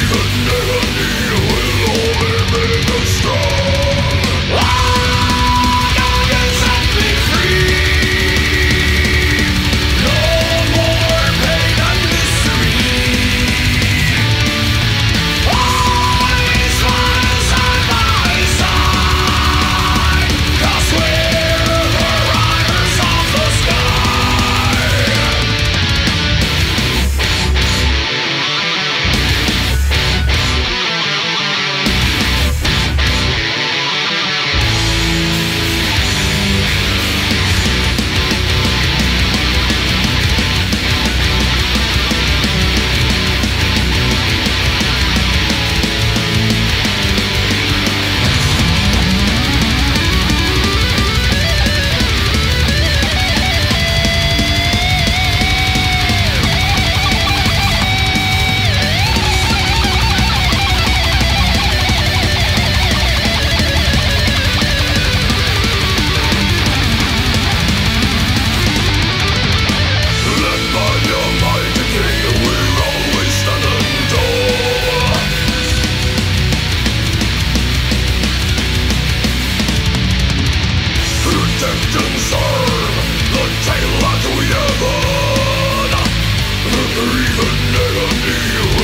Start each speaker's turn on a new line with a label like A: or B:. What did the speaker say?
A: Even never knew. even at a deal.